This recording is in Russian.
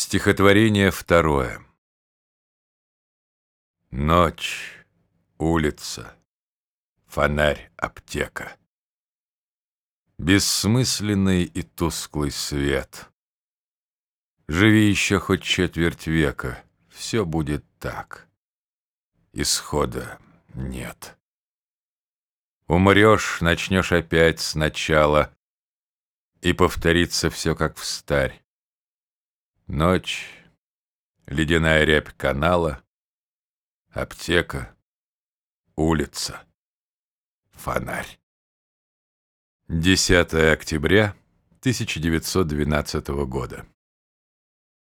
Стихотворение второе. Ночь, улица, фонарь, аптека. Бессмысленный и тусклый свет. Живи еще хоть четверть века, все будет так. Исхода нет. Умрешь, начнешь опять сначала, и повторится все как в старь. Ночь, ледяная рябь канала, аптека, улица, фонарь. 10 октября 1912 года.